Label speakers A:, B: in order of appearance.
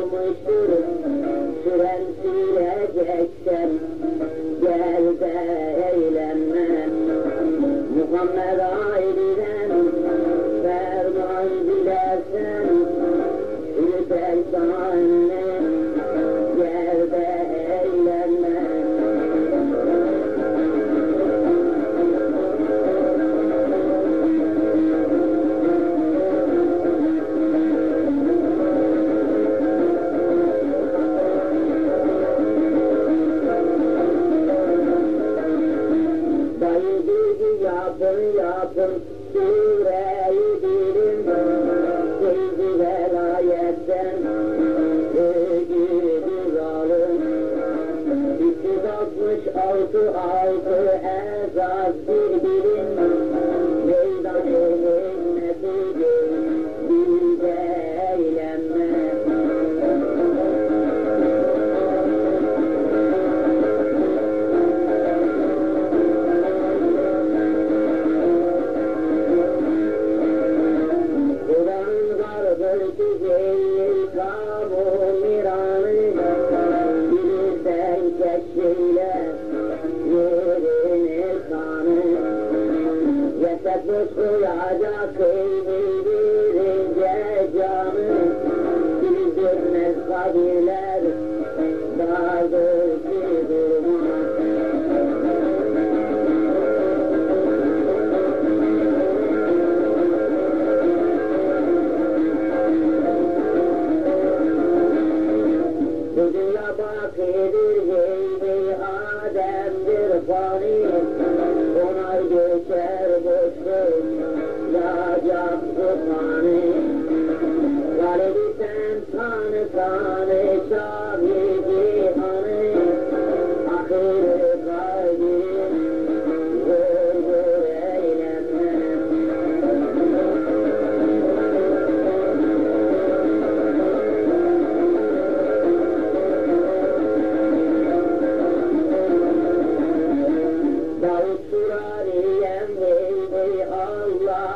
A: olmuştur Süren sileceksen Gel de eğlenme Muhammed yapın Süreyi dilim Seydi velayetten Sevgi zalim 366 altı esas bir Ceset muslayacak kıymirince canı Bildirmez kabirler dardır Allah